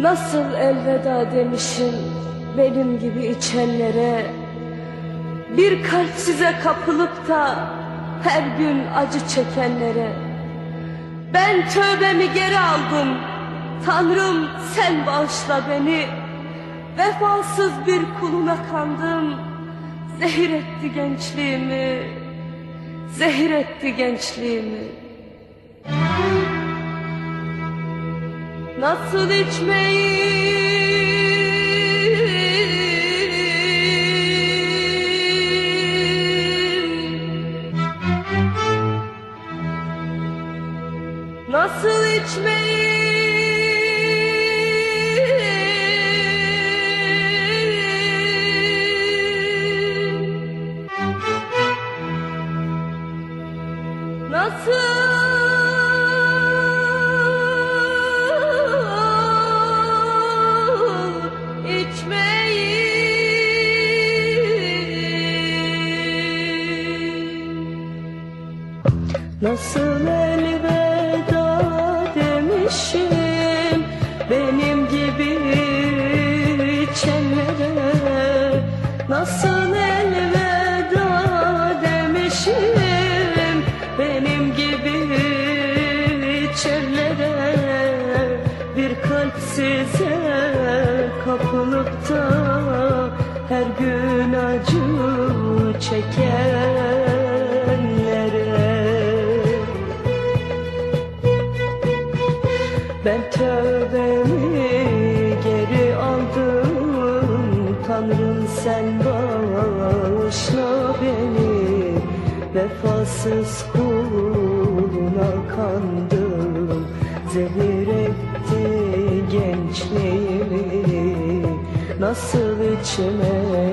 Nasıl elveda demişim benim gibi içenlere? Bir kalp size kapılıp da her gün acı çekenlere. Ben tövbemi geri aldım. Tanrım sen bağışla beni. Vefasız bir kuluna kandım. Zehir etti gençliğimi. Zehir etti gençliğimi Nasıl içmeyim Nasıl içmeyim Nasıl elveda demişim? Benim gibi içenlere Nasıl elveda demişim? Benim gibi içenlere Bir kalp size kapılıp da her gün acı çekenlere Nasıl içmeyim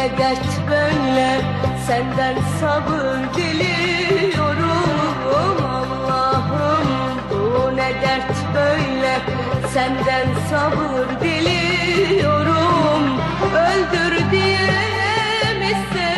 Ne dert böyle senden sabır diliyorum Allah'ım Bu ne dert böyle senden sabır diliyorum Öldür diye misin?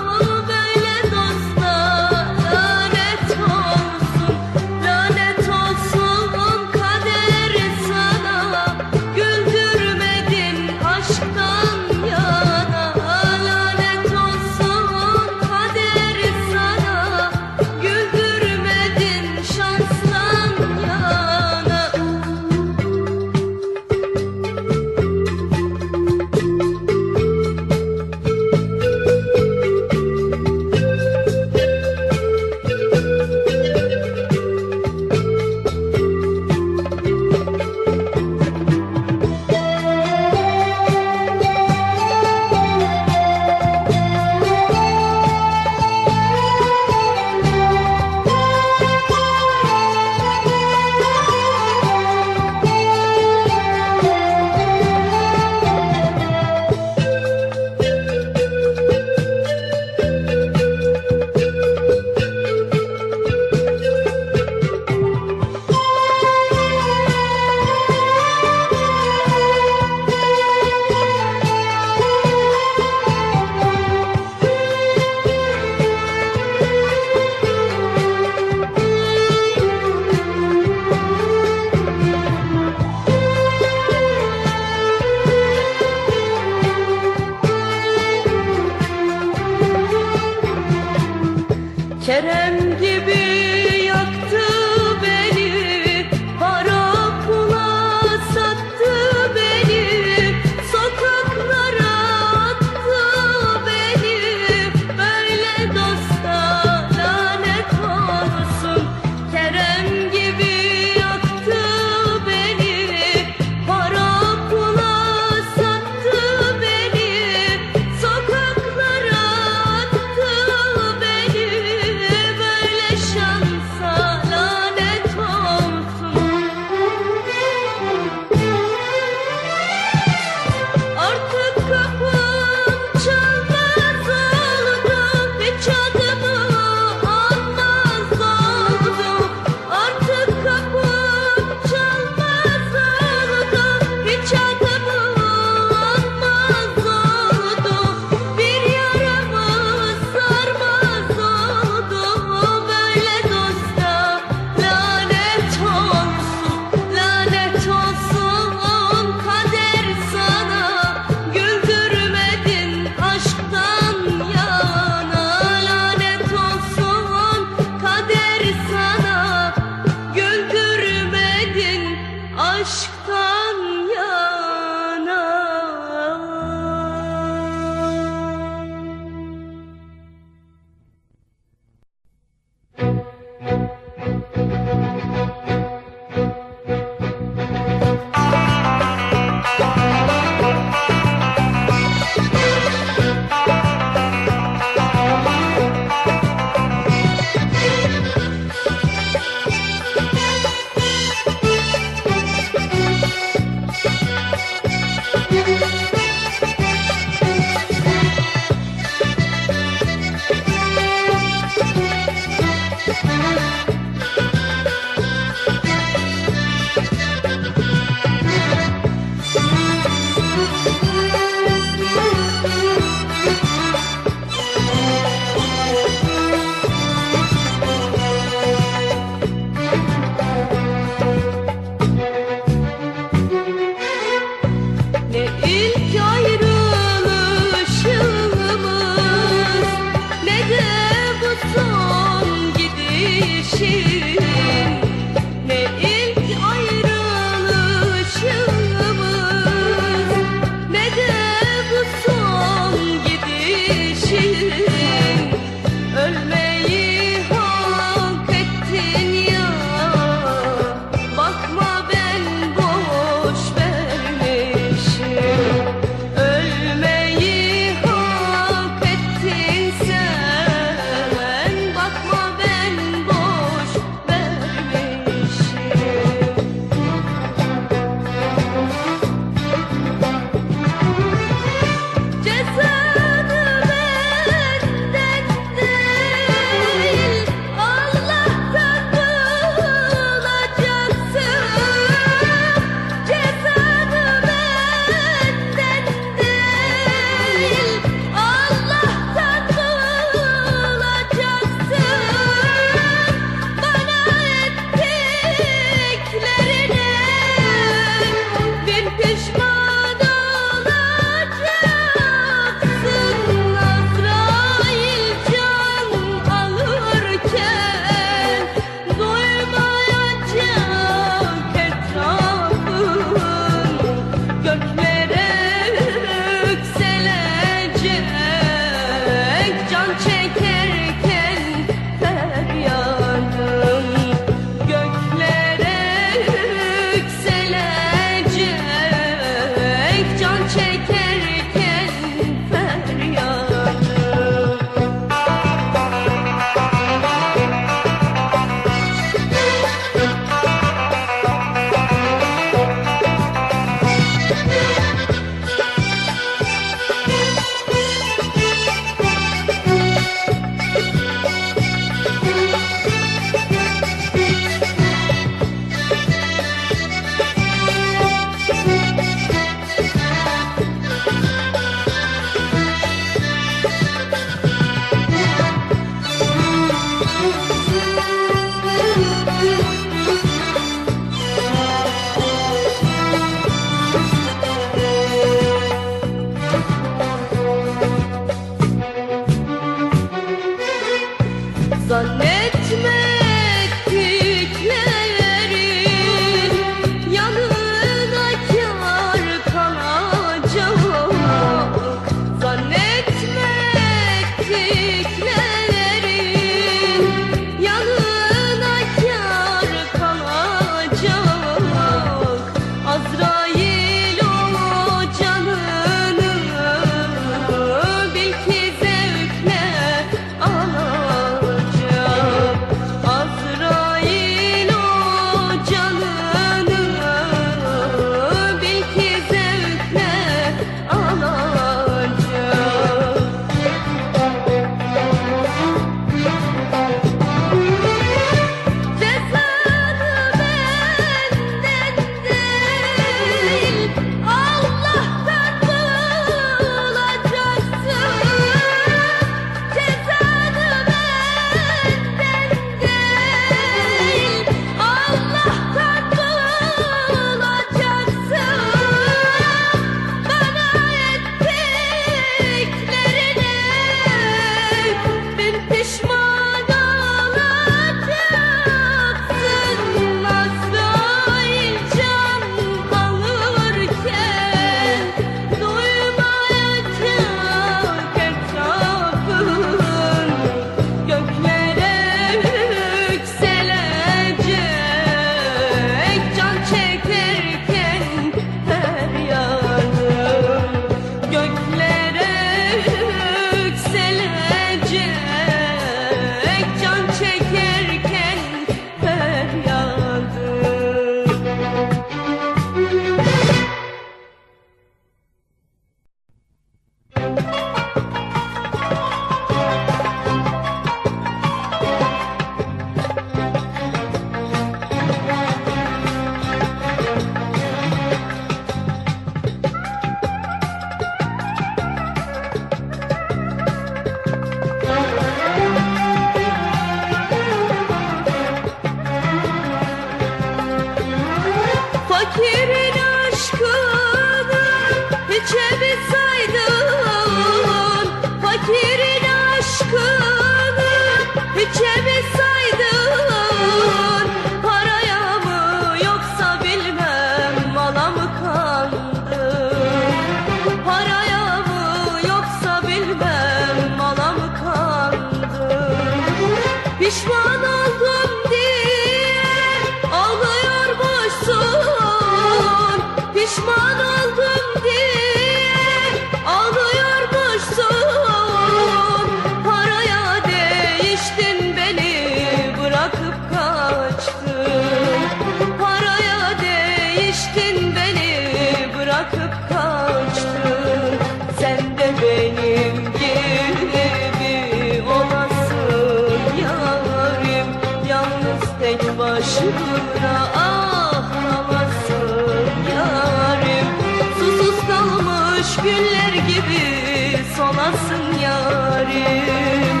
Solmuş gibi solasın yarim.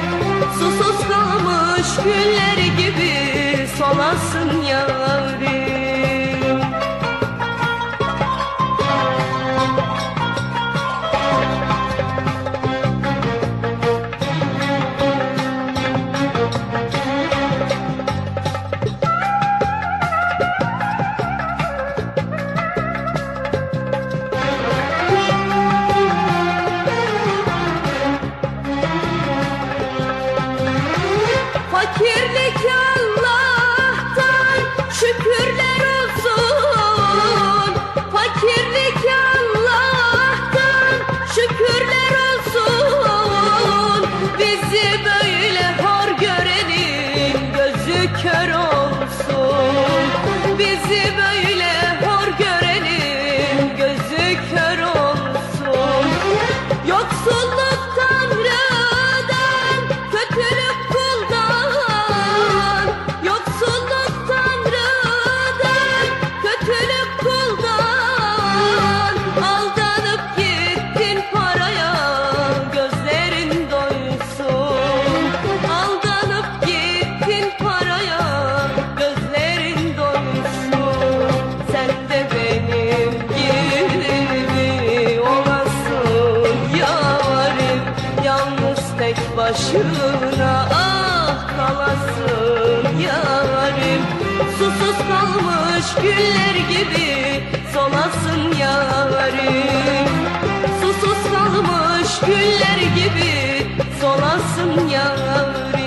Susuz kalmış güller gibi solasın yarim. tek başına. Ah kalasın yarim. Susuz kalmış güller gibi solasın yarim. Susuz kalmış güller gibi solasın yarim.